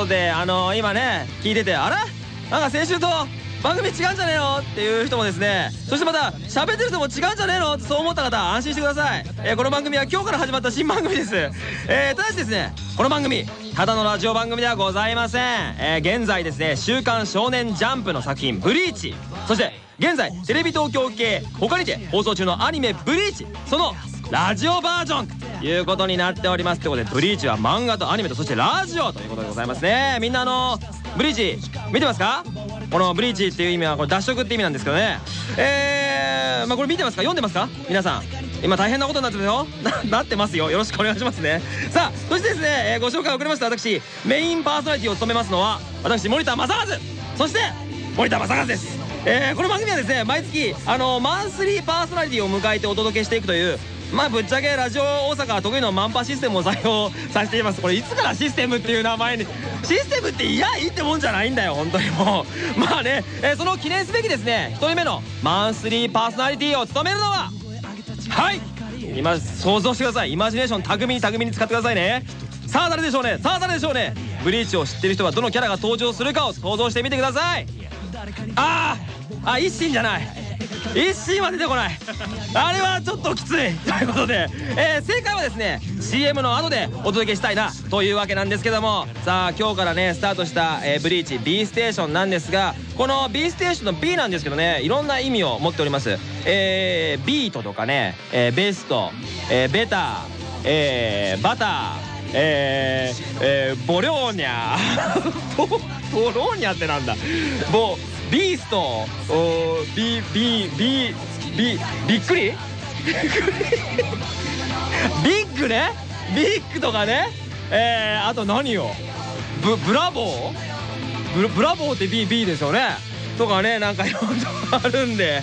ことであの今ね聞いててあれ？なんか先週と番組違うんじゃねえの？っていう人もですね。そしてまた喋ってる人も違うんじゃねえの？そう思った方安心してください、えーこの番組は今日から始まった新番組です、えーただしですねこの番組ただのラジオ番組ではございません、えー現在ですね「週刊少年ジャンプ」の作品「ブリーチ」そして現在テレビ東京系他にて放送中のアニメ「ブリーチ」そのラジオバージョン。いうことになっておりますってことでブリーチは漫画とアニメとそしてラジオということでございますね。みんなあのブリーチ見てますか？このブリーチっていう意味はこれ脱色って意味なんですけどね。えー、まあこれ見てますか？読んでますか？皆さん。今大変なことになってますよ。ななってますよ。よろしくお願いしますね。さあそしてですね、えーご紹介遅れました。私メインパーソナリティを務めますのは私森田正和。そして森田正和です。えーこの番組はですね毎月あのマンスリーパーソナリティを迎えてお届けしていくというまあぶっちゃけラジオ大阪得意のマンパシステムを採用 させています。これいつからシステムっていう名前にシステムっていやいいってもんじゃないんだよ本当にもう。まあね、えーその記念すべきですね1人目のマンスリーパーソナリティを務めるのははい。今想像してください。イマジネーション巧みに巧みに使ってくださいね。さあ誰でしょうね？さあ誰でしょうね？ブリーチを知ってる人はどのキャラが登場するかを想像してみてください。あーあ一心じゃない。一心は出てこない。あれはちょっときつい。ということで、えー正解はですね CM の後でお届けしたいなというわけなんですけどもさあ今日からねスタートした、えーブリーチ B ステーションなんですがこの B ステーションの B なんですけどねいろんな意味を持っております。えー、ビートとかね、えーベスト、えーベター、えーバターえー、えー、ボリョーニャ。ボボローニャってなんだ。ボビースト。おービビビビびっくり？ビッグね？ビッグとかね？えー、あと何よ？ブブラボー？ブブラボーって B, B ですよね。とかねなんかいろいろあるんで。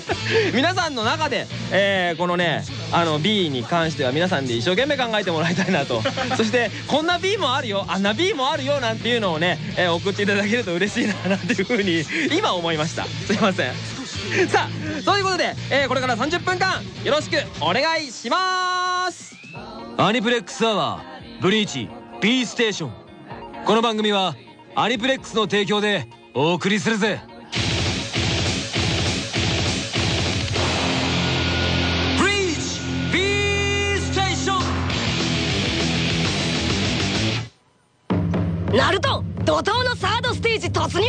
皆さんの中で、えーこのねあの B に関しては皆さんで一生懸命考えてもらいたいなと。そしてこんな B もあるよあんな B もあるよなんていうのをね、えー送っていただけると嬉しいななんていうふうに今思いました。すいません。さあということで、えーこれから30分間よろしくお願いします。アニプレックスアワーブリーチ B ステーション。この番組はアニプレックスの提供でお送りするぜ怒涛のサードステージ突入。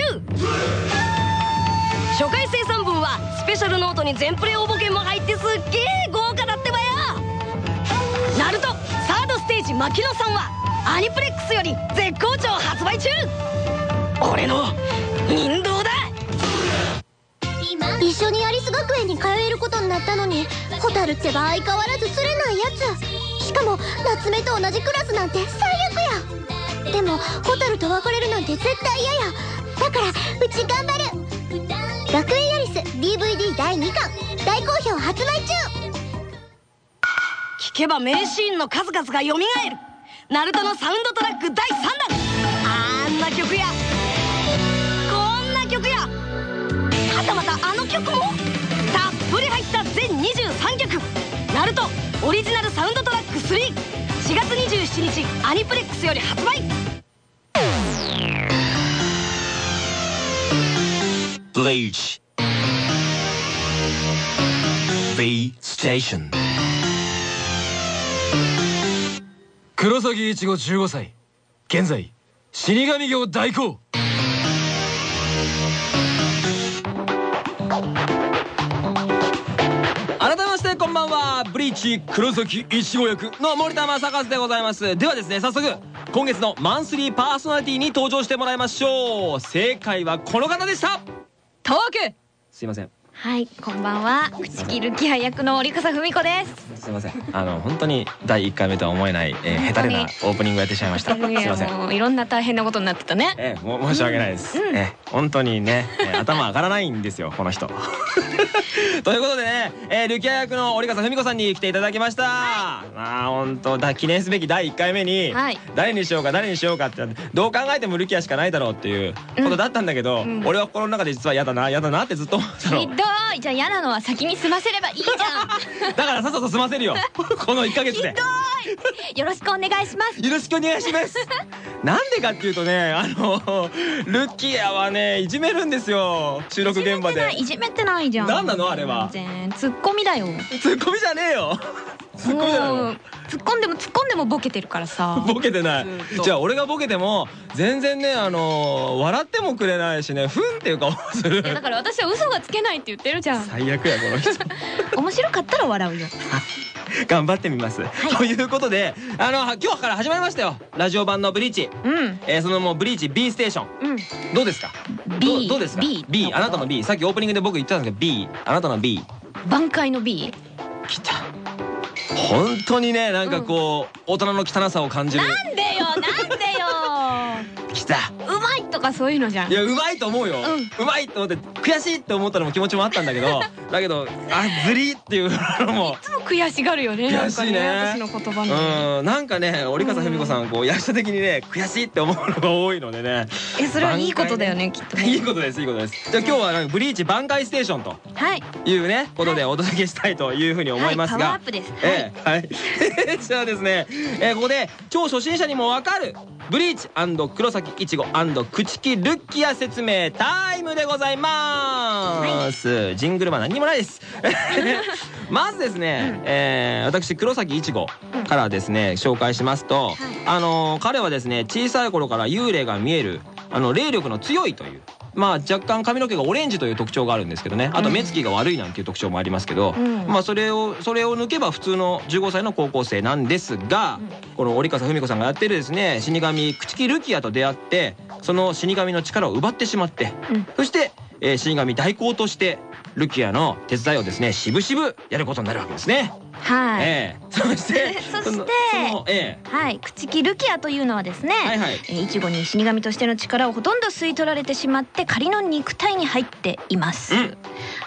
初回生産分はスペシャルノートに全プレ応募券も入ってすっげえ豪華だってばよ。ナルトサードステージ牧野さんはアニプレックスより絶好調発売中。俺の人道だ。一緒にアリス学園に通えることになったのにホタルってば相変わらず釣れないやつしかも夏目と同じクラスなんて最悪やでもホタルと別れるなんて絶対嫌や。だからうち頑張る。学園アリス DVD 第2巻大好評発売中。聞けば名シーンの数々が蘇る。ナルトのサウンドトラック第3弾。あんな曲や。こんな曲や。はたまたあの曲も。たっぷり入った全23曲。ナルトオリジナルサウンドトラック34月27日アニプレックスより発売。ブリーチ B ステーション黒崎一護15歳。現在死神業代行改めましてこんばんは。ブリーチ黒崎一護役の森田正和でございます。ではですね早速今月のマンスリーパーソナリティに登場してもらいましょう。正解はこの方でした。トーク。すいませんはい、こんばんは。朽木ルキア役の折笠文子です。すいません。あの本当に第1回目とは思えない、えー、下手れなオープニングやってしまいました。すいません。もういろんな大変なことになってたね。えー、も申し訳ないです、うん。えー、本当にね、えー、頭上がらないんですよこの人。ということでね、えー、ルキア役の折笠文子さんに来ていただきました、まあ本当だ記念すべき第1回目に、はい。誰にしようか誰にしようかってどう考えてもルキアしかないだろうっていうことだったんだけど、うん。俺は心の中で実は嫌だな嫌だなってずっと思ってたの。ひどいじゃあ嫌なのは先に済ませればいいじゃん。だからさっさと済ませるよ。この1ヶ月で。よろしくお願いします。よろしくお願いします。なんでかっていうとねあのルッキアはねいじめるんですよ。収録現場で。いじめてないじゃん。何なのあれは。全然。ツッコミだよ。ツッコミじゃねえよ。ツッコミじゃないの。もう突っ込んでも突っ込んでもボケてるからさ。ボケてない。じゃあ俺がボケても全然ねあの笑ってもくれないしねふんっていう顔する。いやだから私は嘘がつけないって言ってるじゃん。最悪やこの人。面白かったら笑うよ。頑張ってみます、ということであのは今日から始まりましたよ。ラジオ版のブリーチ、うん。えーそのもうブリーチ B ステーション。うん。どうですか？B どどうですか？B B あなたの B さっきオープニングで僕言ってたんですけど B あなたの B 挽回の B 来た本当にねなんかこう、大人の汚さを感じる。なんでよなんでよ。来た。うまいとかそういうのじゃん。いやうまいと思うよ、うまいと思って悔しいって思ったのも気持ちもあったんだけどだけどあずりっていうのもいつも悔しがるよねなんか悔しいね。私の言葉のうん。なんかね折笠文子さんこう役者的にね悔しいって思うのが多いのでね。えそれはいいことだよねきっとね。いいことですいいことです。じゃあ今日はブリーチ挽回ステーションとはい。いうねことでお届けしたいというふうに思いますが。はい。パワーアップです。はいええはい。じゃあですねえーここで超初心者にもわかるブリーチ黒崎いちご朽木ルッキア説明タイムでございます、ジングルは何にもないです。まずですね、えー私黒崎いちごからですね紹介しますと、あのー彼はですね小さい頃から幽霊が見えるあの霊力の強いというまあ若干髪の毛がオレンジという特徴があるんですけどね。あと目つきが悪いなんていう特徴もありますけど、うん。まあそれをそれを抜けば普通の15歳の高校生なんですが、この折笠文子さんがやってるですね死神朽木ルキアと出会ってその死神の力を奪ってしまって、うん。そして、えー死神代行としてルキアの手伝いをですねしぶしぶやることになるわけですね。はい。ええ。そして そしてええ。はい朽木ルキアというのはですね、はいはい。えーイチゴに死神としての力をほとんど吸い取られてしまって仮の肉体に入っています、うん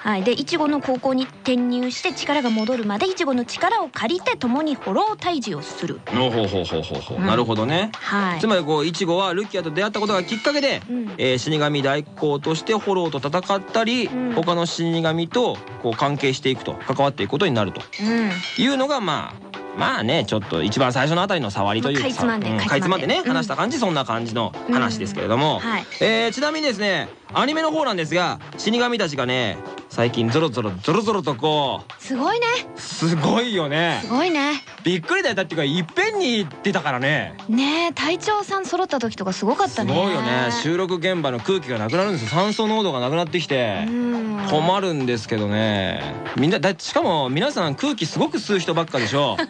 はい、でイチゴの高校に転入して力が戻るまでイチゴの力を借りて共にフォロー退治をする。ほうほうほうほうほうほう、うん。なるほどね。はい。つまりこうイチゴはルキアと出会ったことがきっかけで、うん。えー死神代行としてフォローと戦ったり、うん。他の死神とこう関係していくと関わっていくことになると。うん。いうのがまあまあねちょっと一番最初のあたりの触りというまあかかいつまんで。かいつまんでねうん。話した感じ、そんな感じの話ですけれども、はい。えーちなみにですねアニメの方なんですが死神たちがね最近ゾロゾロゾロゾロとこすごいね。うすごいよね。すごいね。びっくりだよ。だっていうかいっぺんに出たからね。ねえ隊長さん揃った時とかすごかったね。すごいよね。収録現場の空気がなくなるんですよ。酸素濃度がなくなってきて。うん。困るんですけどね。みんなだってしかも皆さん空気すごく吸う人ばっかでしょ。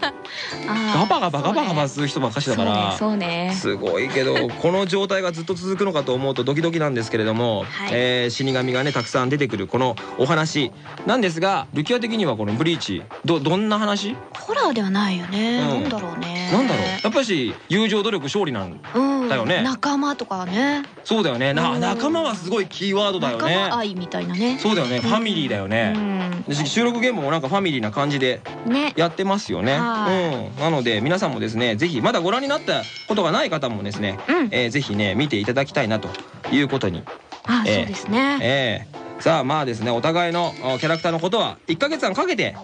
ガバガバガバガバ吸う人ばっかしだから。そうねね。すごいけどこの状態がずっと続くのかと思うとドキドキなんですけれども、はい。えー死神がねたくさん出てくるこのお話なんですがルキア的にはこの「ブリーチ」どどんな話？ホラーではないよね、うん。なんだろうね。なんだろう。やっぱし友情努力勝利なんうん。だよね。仲間とかね。そうだよね。なうん。仲間はすごいキーワードだよ仲ね間愛みたいなね。そうだよね。ファミリーだよね、で収録現場もなんかファミリーな感じでうんね。やってますよね。はうん。なので皆さんもですね、ぜひまだご覧になったことがない方もですね、うん。えーぜひね見ていただきたいなということに。あええそうですね。えーさあまあですねお互いのおキャラクターのことは1ヶ月間かけて、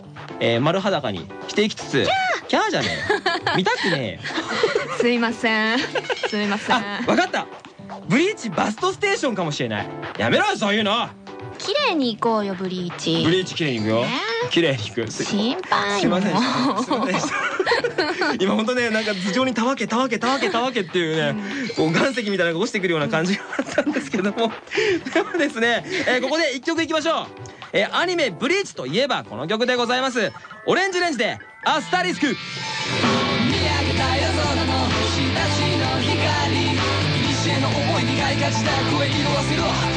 えー丸裸にしていきつつキャー！じゃねえよ。見たくねえよ。すいません。すいません。あわかった。ブリーチバストステーションかもしれない。やめろよそういうの綺麗に行こうよブリーチ。ブリーチ綺麗にいくよ。ね。綺麗にいく。す心配すいません。でしたもすいません。でした今本当ねなんか頭上にたわけたわけたわけたわけっていうね、こう岩石みたいなのが落ちてくるような感じがあったんですけども。でもですね、えーここで一曲いきましょう、えーアニメ「ブリーチ」といえばこの曲でございます。オレンジレンジで「アスタリスク」見上げた夜空の光古の思いに開花した声色あせろ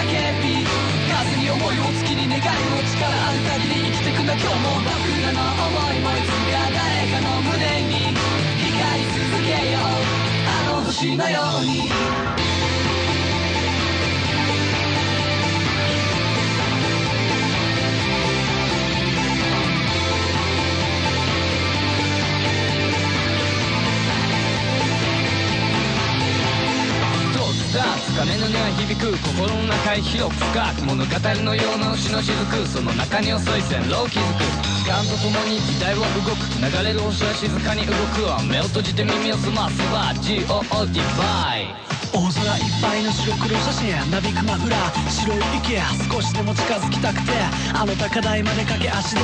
叫び風に思いを月に願いを力ある限り生きてくんだ今日も僕らの思いもいつか誰かの胸に光り続けようあの星のようにさつかめの音は響く心の中へ広く深く物語のような星の雫その中に遅い線路を築く。時間とともに時代は動く。流れる星は静かに動く。わ目を閉じて耳を澄ます。わ GOOD バイ。空いっぱいの白黒写真なびくマフラ白い池少しでも近づきたくてあの高台まで駆け足で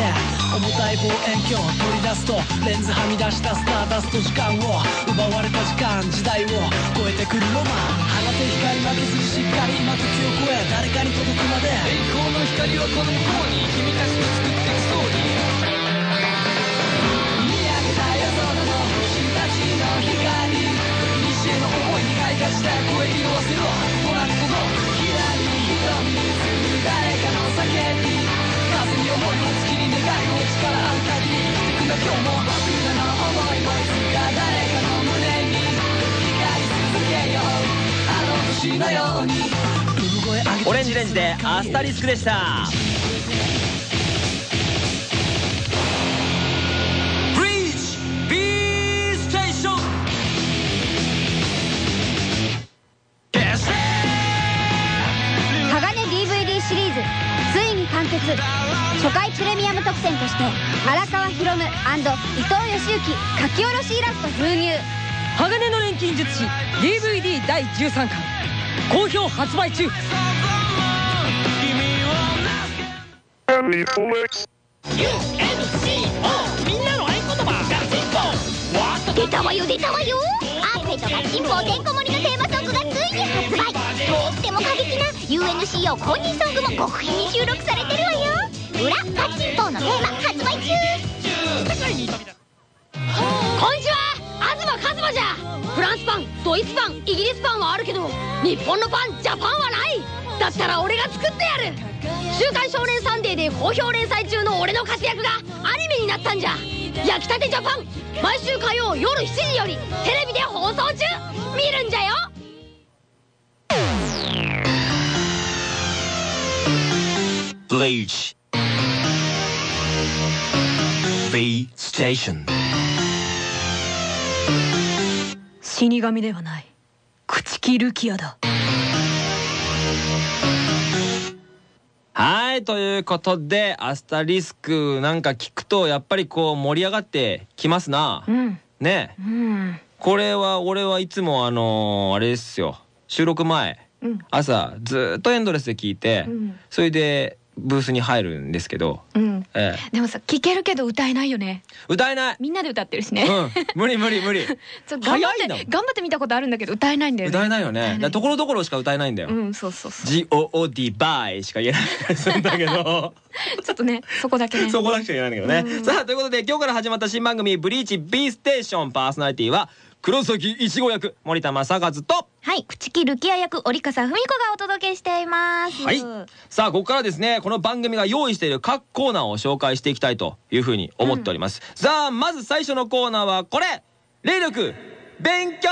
重たい望遠鏡を取り出すとレンズはみ出したスターダスト時間を奪われた時間時代を超えてくるロマン。放て光負けずにしっかり今時を超え誰かに届くまで栄光の光はこの向こうに君たちの作って思いに開花した声色あせろトラックのひらり瞳に映る誰かの叫び風に思いを月に願いの力ある限り生きてくんだ今日も僕らの思いもいつか誰かの胸に光り続けようあの星のようにオレンジレンジでアスタリスクでした。伊藤義行書き下ろしイラスト封入鋼の錬金術師 DVD 第13巻。好評発売中。出たわよ出たわよアーペとガチンポてんこ盛りのテーマソングがついに発売。とっても過激な UNCO 公認ソングも極秘に収録されてるわよ。裏ガッチンポーのテーマ発売中。こんにちは。東和馬じゃ。フランスパンドイツパンイギリスパンはあるけど日本のパンジャパンはない。だったら俺が作ってやる「週刊少年サンデー」で好評連載中の俺の活躍がアニメになったんじゃ。焼きたてジャパン毎週火曜夜7時よりテレビで放送中。見るんじゃよ。Bleach. B ステーション死神ではない。朽木ルキアだ。はいということでアスタリスクなんか聞くとやっぱりこう盛り上がってきますな。うん。ね。うん。これは俺はいつもあのーあれですよ。収録前。うん。朝ずーっとエンドレスで聞いて、うん。それでブースに入るんですけど、うん。ええ、でもさ聞けるけど歌えないよね。歌えない。みんなで歌ってるしね、うん。無理無理無理。頑張って頑張ってみたことあるんだけど歌えないんだよね。歌えないよね。ところどころしか歌えないんだよ、うんそうそうそう。GOOD バイしか言えなかったりするんだけど。ちょっとねそこだけね。そこだけしか言えないんだけどね、さあということで今日から始まった新番組「ブリーチ B ステーション」パーソナリティは黒崎一護役森田正和とはい。朽木ルキア役折笠文子がお届けしています。はい。さあここからですねこの番組が用意している各コーナーを紹介していきたいというふうに思っております、さあまず最初のコーナーはこれ。霊力勉強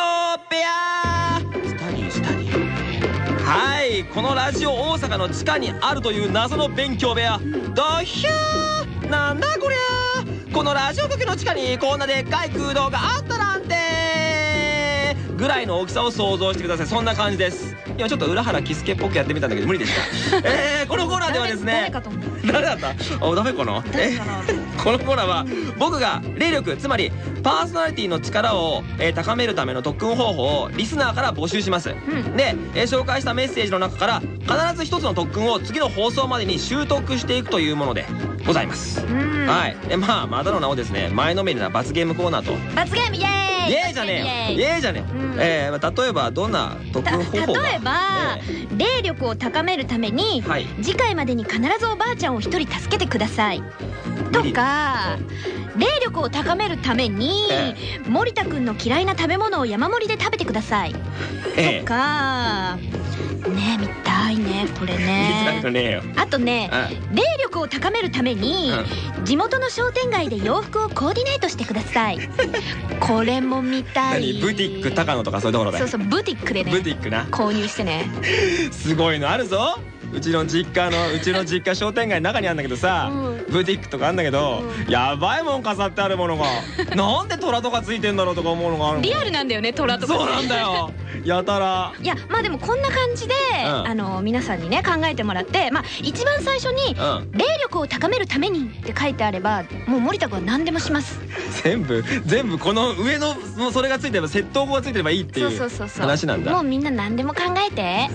部屋 Study Study はい。このラジオ大阪の地下にあるという謎の勉強部屋。ドヒュー。なんだこりゃ。このラジオ局の地下にこんなでっかい空洞があったなんてぐらいの大きさを想像してください。そんな感じです。今ちょっと浦原喜助っぽくやってみたんだけど無理でした。えー、このコーナーではですね。誰だった？あダメかな？えこのコーナーは僕が霊力つまりパーソナリティの力を、えー高めるための特訓方法をリスナーから募集します、で、えー紹介したメッセージの中から必ず一つの特訓を次の放送までに習得していくというものでございます、うん。はい。でまあまだの名をですね前のめりな罰ゲームコーナーと。罰ゲームイエーイ！イエーイじゃねえよ。イエーイ！じゃねえよ、うん。えーまあ例えばどんな特た訓方法が。例えば、霊力を高めるために、はい。次回までに必ずおばあちゃんを一人助けてください。とか霊力を高めるために、え森田くんの嫌いな食べ物を山盛りで食べてください。えとかねえ見たいねこれね。あとねうん。霊力を高めるために地元の商店街で洋服をコーディネートしてください。これも見たい。何？ブティック高野とかそういうところでそうそうブティックでね。ブティックな。購入してね。すごいのあるぞ。うちの実家のうちの実家商店街の中にあるんだけどさ、うん。ブティックとかあんだけど、やばいもん飾ってあるものが。なんで虎とかついてんだろうとか思うのがあるの？リアルなんだよね虎とかそうなんだよ。やたら。いやまあでもこんな感じで、ん。あの皆さんにね考えてもらってまあ一番最初にうん「霊力を高めるために」って書いてあればもう森田君は何でもします。全部全部この上のもうそれがついてれば窃盗語がついてればいいっていそうそううそうそう。話なんだ。もうみんな何でも考えて。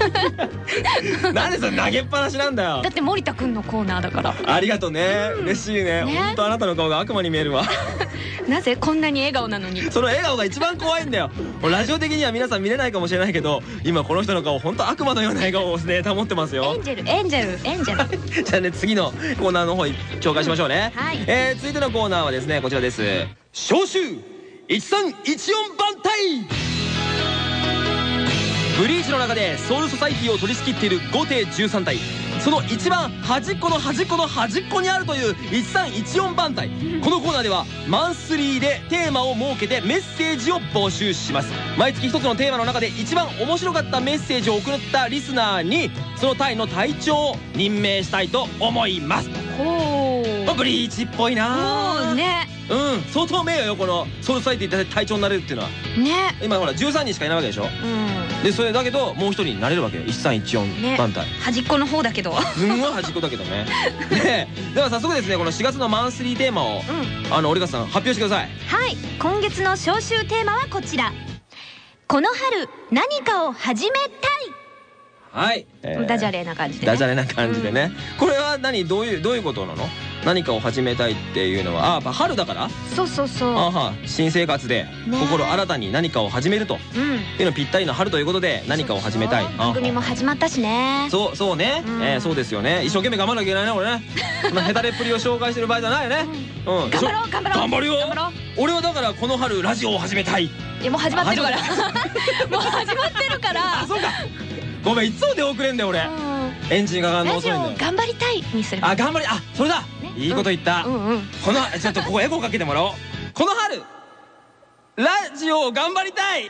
なんでそれ投げっぱなしなんだよ。だって森田君のコーナーだから。ありがとうね。嬉しいね。ね。本当あなたの顔が悪魔に見えるわ。なぜこんなに笑顔なのに。その笑顔が一番怖いんだよ。ラジオ的には皆さん見れないかもしれないけど今この人の顔本当悪魔のような笑顔をね保ってますエよンジェル。エンジェルエンジェル。じゃあね次のコーナーの方紹介しましょうね、はい。えー続いてのコーナーはですねこちらです。召集1314番隊ブリーチの中でソウルソサイティを取り仕切っている5艇13体その一番端っこの端っこの端っこにあるという1314番隊。このコーナーではマンスリーでテーマを設けてメッセージを募集します。毎月一つのテーマの中で一番面白かったメッセージを送ったリスナーにその隊の隊長を任命したいと思います。ほまあブリーチっぽいな。もうね。うん。相当名誉よこのソウルソサイティで隊長になれるっていうのは。ね。今ほら13人しかいないわけでしょ。うんでそれだけどもう一人になれるわけよ。1314ね。番隊端っこの方だけど。すんごい端っこだけどね。ででは早速ですねこの4月のマンスリーテーマをうん。あの折笠さん発表してください。はい。今月の招集テーマはこちら。この春何かを始めはい、えたい。ダジャレな感じで、ね、ダジャレな感じでね、これは何？どういうどういうことなの？何かを始めたいっていうのはあやっぱ春だから？そうそうそう。あは新生活でね。心新たに何かを始めると。うん。いうのぴったりの春ということで何かを始めたい。番組も始まったしね。そうそうね、そうですよね。一生懸命頑張らなきゃいけないね俺ね。このヘタレっぷりを紹介してる場合じゃないよね。うん。頑張ろう頑張ろう。頑張るよ。俺はだからこの春ラジオを始めたい。いやもう始まってるから。もう始まってるから。あそうか。ごめんいつも出遅れんだよ俺。うん。エンジンがかかんの遅いんだよ。頑張りたいにすればあ頑張りあそれだ。ねいいこと言った。うんうんこのちょっとここエコーかけてもらおう。この春ラジオを頑張りたい。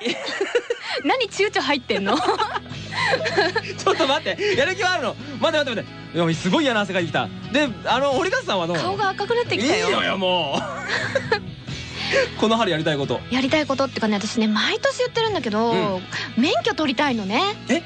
何躊躇入ってんの？ちょっと待って。やる気はあるの？待って待って待って。すごい嫌な汗かいてきた。であの折笠さんはどう顔が赤くなっていいきたよ。のよもう。この春やりたいこと。やりたいことってかね私ね毎年言ってるんだけど、うん。免許取りたいのね。え？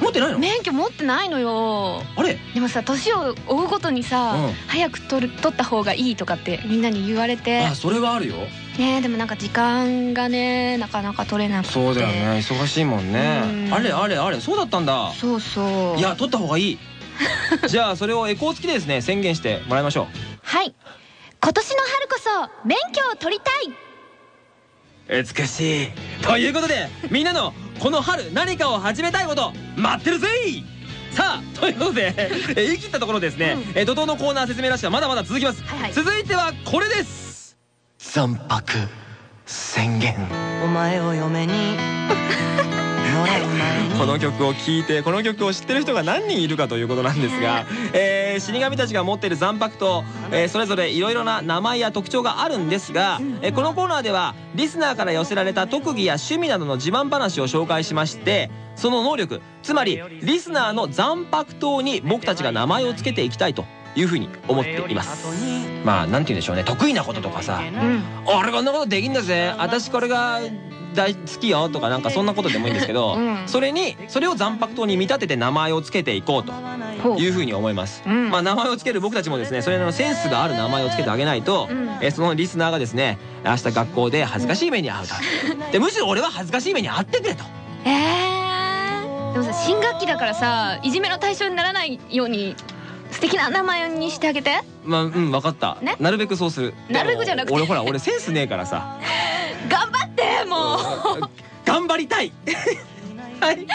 持ってないの？免許持ってないのよ。あれ？でもさ年を追うごとにさ、うん。早く取る取った方がいいとかってみんなに言われて。あそれはあるよ。ねでもなんか時間がねなかなか取れなくて。そうだよね。忙しいもんね。うん。あれあれあれそうだったんだ。そうそう。いや取った方がいい。じゃあそれをエコー付きでですね。宣言してもらいましょう。はい。今年の春こそ免許を取りたい。美しい。ということでみんなのこの春何かを始めたいこと待ってるぜさあということで え言い切ったところですね、うん。え怒涛のコーナー説明らしはまだまだ続きます、はいはい。続いてはこれです。残白宣言。お前を嫁に この曲を聴いてこの曲を知ってる人が何人いるかということなんですが、えー死神たちが持っている残白と、えーそれぞれいろいろな名前や特徴があるんですが、えーこのコーナーではリスナーから寄せられた特技や趣味などの自慢話を紹介しましてその能力つまりリスナーの残白糖に僕たちが名前を付けていきたいというふうに思っています。まあなんて言うんでしょうね。得意なこととかさうん。俺こんなことできんだぜ。私これが大好きよとかなんかそんなことでもいいんですけど、うん。それにそれを残白糖に見立てて名前を付けていこうというふうに思います、うん。まあ名前を付ける僕たちもですねそれのセンスがある名前を付けてあげないと、うん。えーそのリスナーがですね明日学校で恥ずかしい目に遭うと、でむしろ俺は恥ずかしい目に遭ってくれと。えー、でもさ新学期だからさいじめの対象にならないように素敵な名前にしてあげて。まあうん分かった、ね。なるべくそうする。なるべくじゃなくて。でも俺ほら俺センスねえからさ。頑張っても 頑張りたい。はい。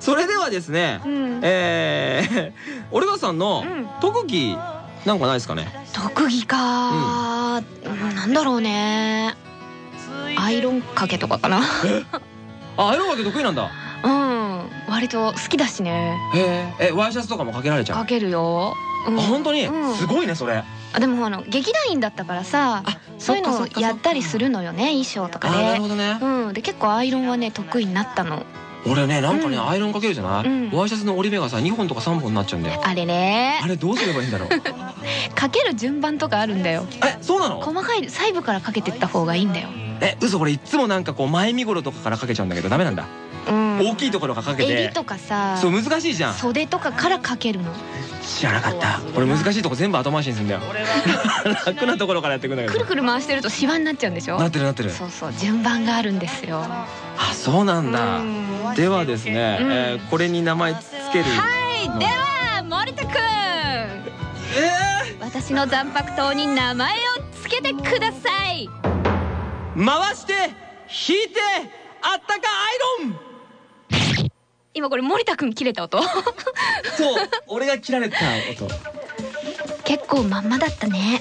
それではですね、う、うん、えー、オルガさんのうん。特技なんかないですかね？特技か、うん、なんだろうね。アイロンかけとかかな。あアイロンかけ得意なんだ。うん割と好きだしね。へええワイシャツとかもかけられちゃう？かけるよ、うん。あ本当に？うん。すごいねそれ。あでもあの劇団員だったからさあそういうのをやったりするのよね衣装とかあなるでほどね。うん。で結構アイロンはね得意になったの。俺ねなんかねうん。アイロンかけるじゃない？うん。ワイシャツの折り目がさ2本とか3本になっちゃうんだよ。あれね。あれどうすればいいんだろう？かける順番とかあるんだよ。えそうなの？細かい細部からかけてった方がいいんだよ。え嘘これいっつもなんかこう前身頃とかからかけちゃうんだけどダメなんだ。うん大きいところからかけて。襟とかさ。そう難しいじゃん。袖とかからかけるの。知らなかった。俺難しいとこ全部後回しにするんだよ。楽なところからやっていくんだけど。くるくる回してるとシワになっちゃうんでしょ？なってるなってる。そうそう順番があるんですよ。あそうなんだ。うん。ではですね、うん。えーこれに名前つけるはいでは森田くん。え私の残白糖に名前をつけてください。ー、回して引いてあったかアイロン今これ森田くん切れた音。そう俺が切られた音。結構まんまだったね。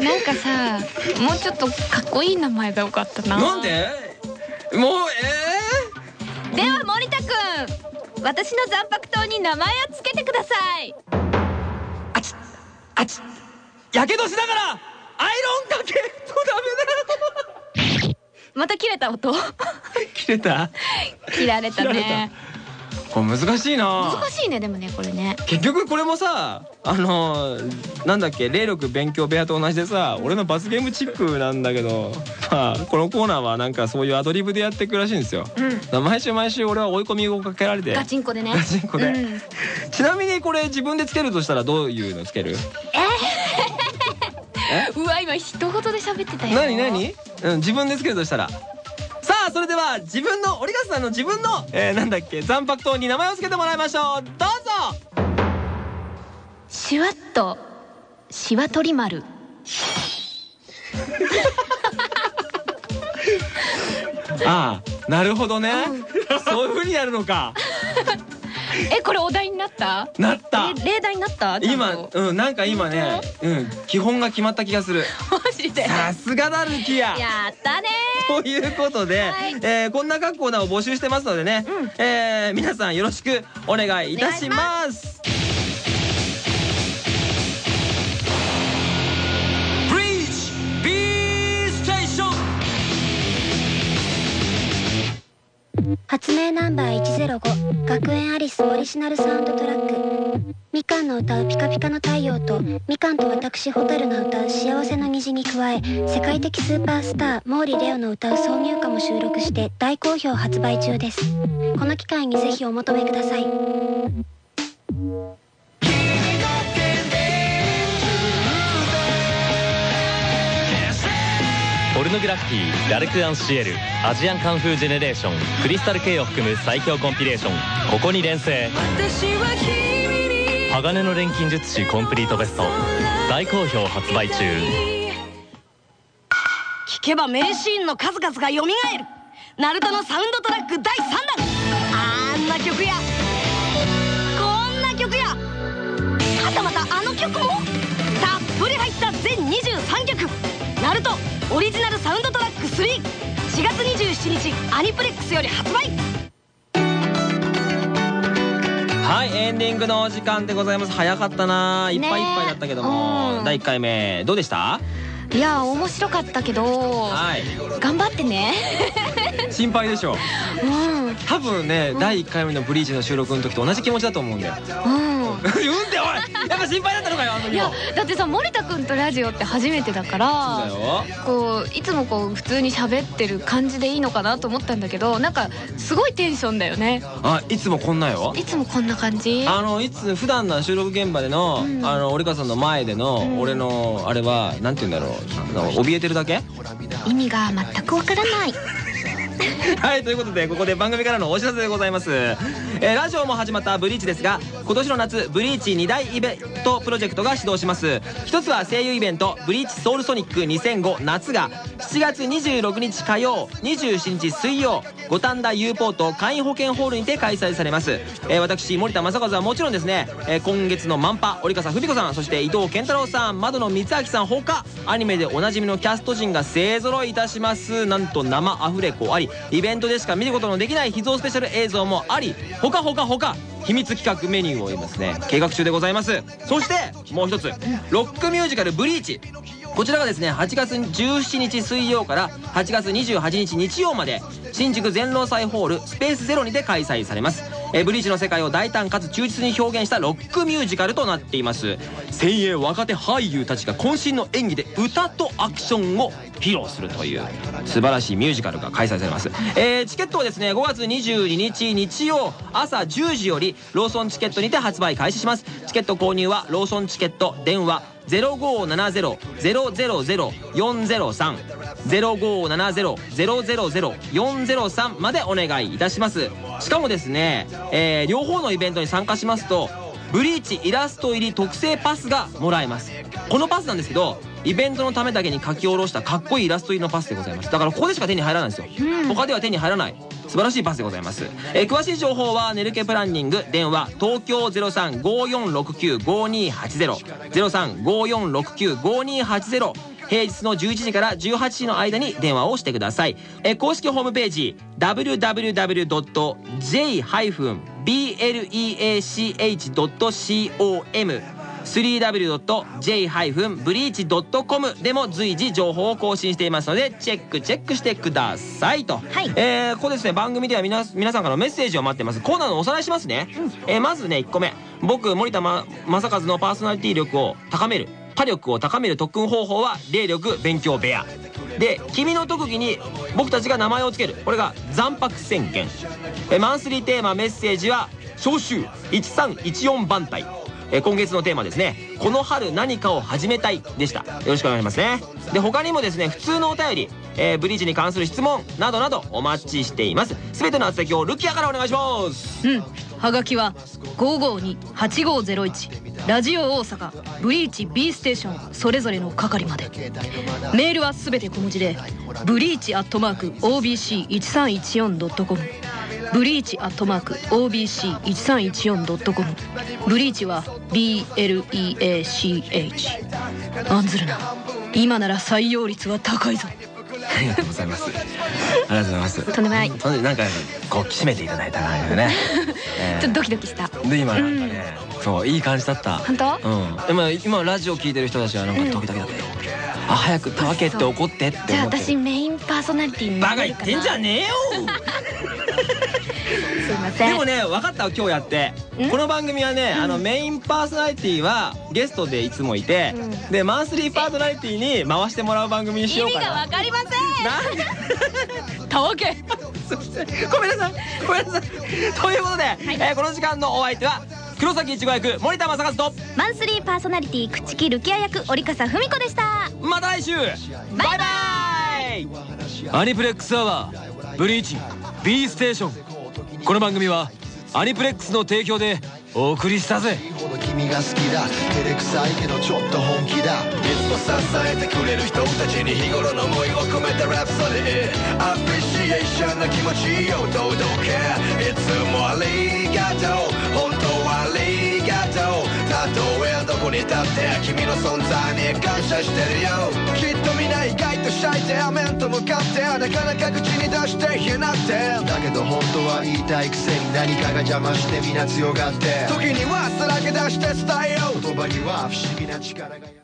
なんかさもうちょっとかっこいい名前がよかったな。なんで？もうえでは森田くん私の残白糖に名前をつけてください。ー、あちあちやけどしながらアイロンかけるとダメだまた切れた音？切れた？切られたね。これ難しいな。難しいねでもねこれね。結局これもさあのーなんだっけ霊力勉強部屋と同じでさ俺の罰ゲームチックなんだけどまあこのコーナーはなんかそういうアドリブでやっていくらしいんですよ。うん。毎週毎週俺は追い込みをかけられて。ガチンコでね。ガチンコで。うん。ちなみにこれ自分でつけるとしたらどういうのつける？うわ今一言で喋ってたよ。何何？うん自分でつけるとしたら？さあそれでは自分の折笠さんの自分の、えー、なんだっけ残白糖に名前をつけてもらいましょう。どうぞ！シュワッとシワ取り丸ああなるほどね、そういうふうにやるのかえこれお題になった？なった。え例題になった？今と。うんなんか今ねうん基本が決まった気がする。マジで。やさすがだルキア。ったね。ということで、はい。えーこんな各コーナーを募集してますのでね、うん。えー皆さんよろしくお願いいたします。発明ナンバー105学園アリスオリジナルサウンドトラック。みかんの歌うピカピカの太陽とみかんと私ホタルの歌う幸せの虹に加え世界的スーパースター毛利レオの歌う挿入歌も収録して大好評発売中です。この機会にぜひお求めください。ポルノグラフィティラルク・アンシエルアジアンカンフージェネレーションクリスタル K を含む最強コンピレーションここに連成。鋼の錬金術師コンプリートベスト。大好評発売中。聞けば名シーンの数々が蘇る。ナルトのサウンドトラック第3弾。あんな曲や。こんな曲や。はたまたあの曲も？34月27日アニプレックスより発売。はいエンディングのお時間でございます。早かったな。いっぱいいっぱいだったけども、うん。第1回目どうでした？いや面白かったけどはい。頑張ってね。心配でしょ。うん。多分ね、第1回目のブリーチの収録の時と同じ気持ちだと思うんだよ。うんうん。っておいやっぱ心配だったのかよあの時いやもだってさ森田くんとラジオって初めてだかそうだらよ。こういつもこう普通に喋ってる感じでいいのかなと思ったんだけどなんかすごいテンションだよね。あいつもこんなよ。いつもこんな感じ？あのいつ普段の収録現場での、うん。あの折川さんの前での、うん。俺のあれはなんて言うんだろう怯えてるだけ？意味が全くわからない はいということでここで番組からのお知らせでございます、えーラジオも始まったブリーチですが今年の夏ブリーチ2大イベントプロジェクトが始動します。一つは声優イベントブリーチソウルソニック2005夏が7月26日火曜27日水曜五反田 U ポート会員保険ホールにて開催されます、えー私森田正和はもちろんですね、えー今月のマンパ折笠文子さんそして伊藤健太郎さん窓野光明さんほかアニメでおなじみのキャスト陣が勢ぞろいいたします。なんと生アフレコあり。りイベントでしか見ることのできない秘蔵スペシャル映像もありほかほかほか秘密企画メニューを今ですね。計画中でございます。そしてもう一つ。ロックミュージカル「ブリーチ」こちらがですね8月17日水曜から8月28日日曜まで新宿全労祭ホールスペースゼロにて開催されます。えブリーチの世界を大胆かつ忠実に表現したロックミュージカルとなっています。精鋭若手俳優たちが渾身の演技で歌とアクションを披露するという素晴らしいミュージカルが開催されます、えーチケットはですね5月22日日曜朝10時よりローソンチケットにて発売開始します。チケット購入はローソンチケット電話0570-000-403 0570-000-403までお願いいたします。しかもですね、えー両方のイベントに参加しますとブリーチイラスト入り特製パスがもらえます。このパスなんですけどイベントのためだけに書き下ろしたかっこいいイラスト入りのパスでございます。だからここでしか手に入らないんですよ、他では手に入らない素晴らしいパスでございます、えー詳しい情報はネルケプランニング。電話東京0354695280 0354695280平日の11時から18時の間に電話をしてください。えー公式ホームページ www.j-bleach.com www.j-breach.com でも随時情報を更新していますのでチェックチェックしてくださいと、はい。えーここですね番組では皆皆さんからのメッセージを待ってます。コーナーのおさらいしますね、えーまずね1個目。僕森田ま正和のパーソナリティ力を高める火力を高める特訓方法は霊力勉強部屋。で君の特技に僕たちが名前を付ける。これが残白宣言。えーマンスリーテーマメッセージは召集。1314番隊えー今月のテーマですね「この春何かを始めたい」でした。よろしくお願いしますね。で他にもですね普通のお便り、えーブリーチに関する質問などなどお待ちしています。全ての宛先をルキアからお願いします。うん。はがきは552-8501ラジオ大阪ブリーチ B ステーションそれぞれの係まで。メールはすべて小文字でブリーチアットマーク OBC1314.com ブリーチアットマーク OBC1314.com ブリーチは BLEACH 案ずるな。今なら採用率は高いぞ。ありがとうございます。ありがとうございます。とんでもない。そんでなんかこう締めていただいた感じでね、えー。ちょっとドキドキした。で今なんかね、そういい感じだった。本当？うん。でも今ラジオ聞いてる人たちはなんかドキドキだったよ、あ早くたわけって怒ってってじゃ私メインパーソナリティにバカ言ってんじゃねえよ すいません。でもね分かったわ今日やって。ん？この番組はね、あのメインパーソナリティはゲストでいつもいて、うん。でマンスリーパーソナリティに回してもらう番組にしようかな。わかりません。なん？たわけすいませんごめんなさい。ごめんなさい。ということで、えーこの時間のお相手は黒崎いちご役森田正和とマンスリーパーソナリティ朽木ルキア役折笠文子でした。また来週。バイバイ。アニプレックスアワーブリーチ B ステーションこの番組はアニプレックスの提供でお送りしたぜ。君が好きだ。照れくさいけどちょっと本気だ。いつも支えてくれる人たちに日頃の思いを込めたラプソディアプリシエーションの気持ちを届けいつもありがとう。本当はありがとう。たとえどこに立って君の存在に感謝してるよ。きっとみんな意外とシャイで面と向かってなかなか口に出して言えなくて。だけど本当は言いたいくせに何かが邪魔してみんな強がって。時にはさらけ出して伝えよう。言葉には不思議な力が